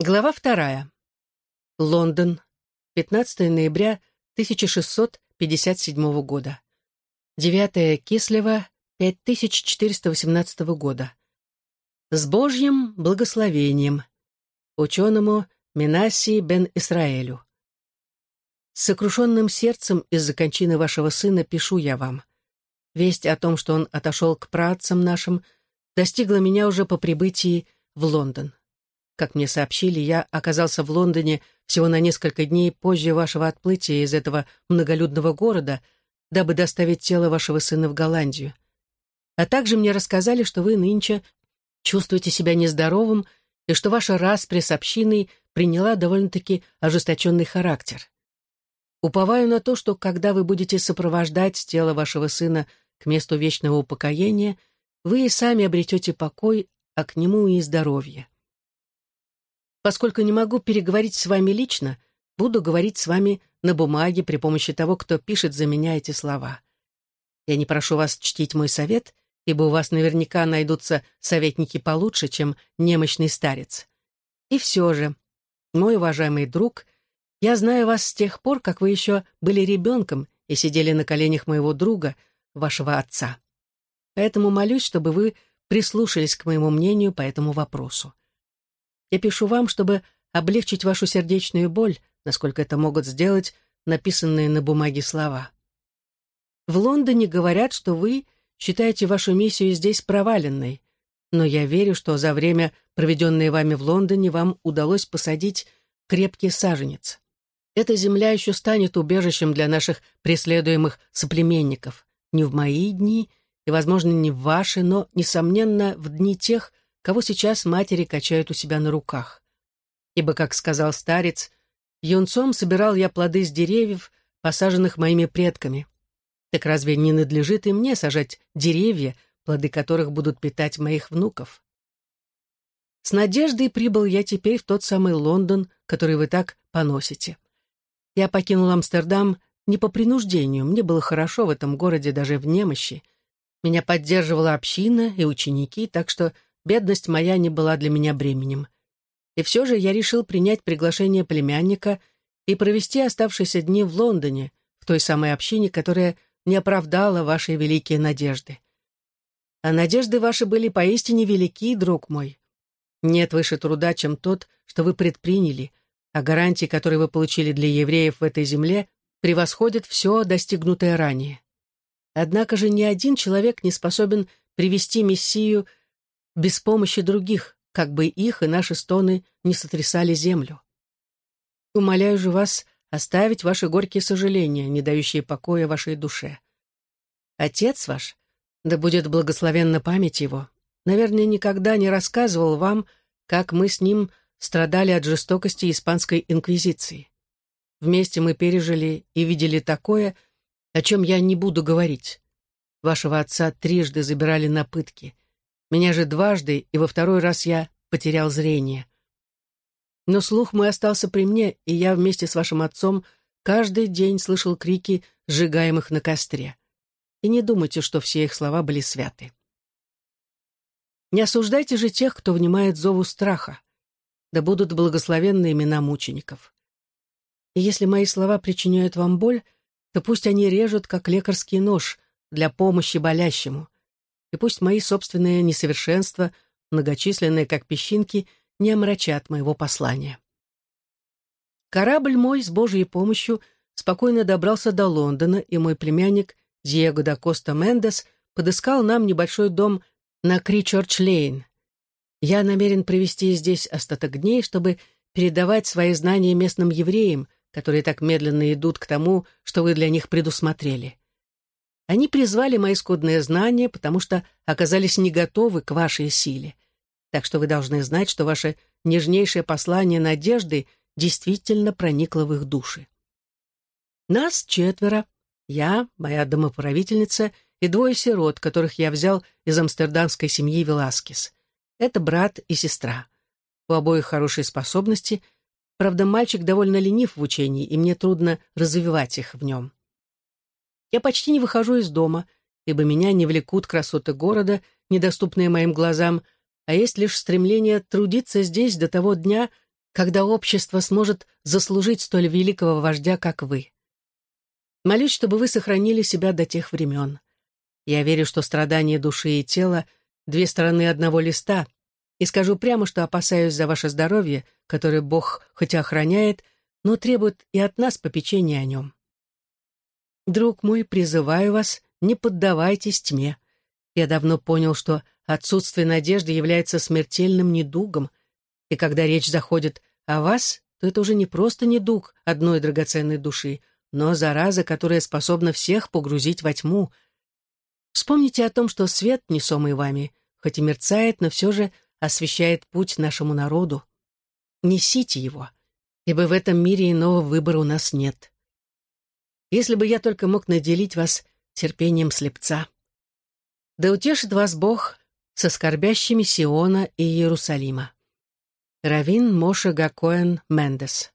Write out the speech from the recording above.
Глава вторая. Лондон. 15 ноября 1657 года. 9 Кислева 5418 года. С Божьим благословением. Ученому Минасии бен Исраэлю. С сокрушенным сердцем из-за кончины вашего сына пишу я вам. Весть о том, что он отошел к працам нашим, достигла меня уже по прибытии в Лондон. Как мне сообщили, я оказался в Лондоне всего на несколько дней позже вашего отплытия из этого многолюдного города, дабы доставить тело вашего сына в Голландию. А также мне рассказали, что вы нынче чувствуете себя нездоровым и что ваша распри с общиной приняла довольно-таки ожесточенный характер. Уповаю на то, что когда вы будете сопровождать тело вашего сына к месту вечного упокоения, вы и сами обретете покой, а к нему и здоровье. Поскольку не могу переговорить с вами лично, буду говорить с вами на бумаге при помощи того, кто пишет за меня эти слова. Я не прошу вас чтить мой совет, ибо у вас наверняка найдутся советники получше, чем немощный старец. И все же, мой уважаемый друг, я знаю вас с тех пор, как вы еще были ребенком и сидели на коленях моего друга, вашего отца. Поэтому молюсь, чтобы вы прислушались к моему мнению по этому вопросу. Я пишу вам, чтобы облегчить вашу сердечную боль, насколько это могут сделать написанные на бумаге слова. В Лондоне говорят, что вы считаете вашу миссию здесь проваленной, но я верю, что за время, проведенное вами в Лондоне, вам удалось посадить крепкий саженец. Эта земля еще станет убежищем для наших преследуемых соплеменников. Не в мои дни и, возможно, не в ваши, но, несомненно, в дни тех, кого сейчас матери качают у себя на руках. Ибо, как сказал старец, юнцом собирал я плоды с деревьев, посаженных моими предками. Так разве не надлежит и мне сажать деревья, плоды которых будут питать моих внуков? С надеждой прибыл я теперь в тот самый Лондон, который вы так поносите. Я покинул Амстердам не по принуждению, мне было хорошо в этом городе даже в немощи. Меня поддерживала община и ученики, так что Бедность моя не была для меня бременем. И все же я решил принять приглашение племянника и провести оставшиеся дни в Лондоне, в той самой общине, которая не оправдала ваши великие надежды. А надежды ваши были поистине велики, друг мой. Нет выше труда, чем тот, что вы предприняли, а гарантии, которые вы получили для евреев в этой земле, превосходят все достигнутое ранее. Однако же ни один человек не способен привести Мессию без помощи других, как бы их и наши стоны не сотрясали землю. Умоляю же вас оставить ваши горькие сожаления, не дающие покоя вашей душе. Отец ваш, да будет благословенна память его, наверное, никогда не рассказывал вам, как мы с ним страдали от жестокости испанской инквизиции. Вместе мы пережили и видели такое, о чем я не буду говорить. Вашего отца трижды забирали на пытки — меня же дважды, и во второй раз я потерял зрение. Но слух мой остался при мне, и я вместе с вашим отцом каждый день слышал крики сжигаемых на костре. И не думайте, что все их слова были святы. Не осуждайте же тех, кто внимает зову страха. Да будут благословенны имена мучеников. И если мои слова причиняют вам боль, то пусть они режут, как лекарский нож, для помощи болящему и пусть мои собственные несовершенства, многочисленные как песчинки, не омрачат моего послания. Корабль мой с Божьей помощью спокойно добрался до Лондона, и мой племянник Диего да Коста Мендес подыскал нам небольшой дом на Кричорч-Лейн. Я намерен провести здесь остаток дней, чтобы передавать свои знания местным евреям, которые так медленно идут к тому, что вы для них предусмотрели. Они призвали мои скудные знания, потому что оказались не готовы к вашей силе. Так что вы должны знать, что ваше нежнейшее послание надежды действительно проникло в их души. Нас четверо. Я, моя домоправительница и двое сирот, которых я взял из амстердамской семьи Веласкес. Это брат и сестра. У обоих хорошие способности. Правда, мальчик довольно ленив в учении, и мне трудно развивать их в нем. Я почти не выхожу из дома, ибо меня не влекут красоты города, недоступные моим глазам, а есть лишь стремление трудиться здесь до того дня, когда общество сможет заслужить столь великого вождя, как вы. Молюсь, чтобы вы сохранили себя до тех времен. Я верю, что страдания души и тела — две стороны одного листа, и скажу прямо, что опасаюсь за ваше здоровье, которое Бог хоть и охраняет, но требует и от нас попечения о нем. Друг мой, призываю вас, не поддавайтесь тьме. Я давно понял, что отсутствие надежды является смертельным недугом, и когда речь заходит о вас, то это уже не просто недуг одной драгоценной души, но зараза, которая способна всех погрузить во тьму. Вспомните о том, что свет, несомый вами, хоть и мерцает, но все же освещает путь нашему народу. Несите его, ибо в этом мире иного выбора у нас нет. Если бы я только мог наделить вас терпением слепца. Да утешит вас Бог со скорбящими Сиона и Иерусалима. Равин Моше Гакоэн Мендес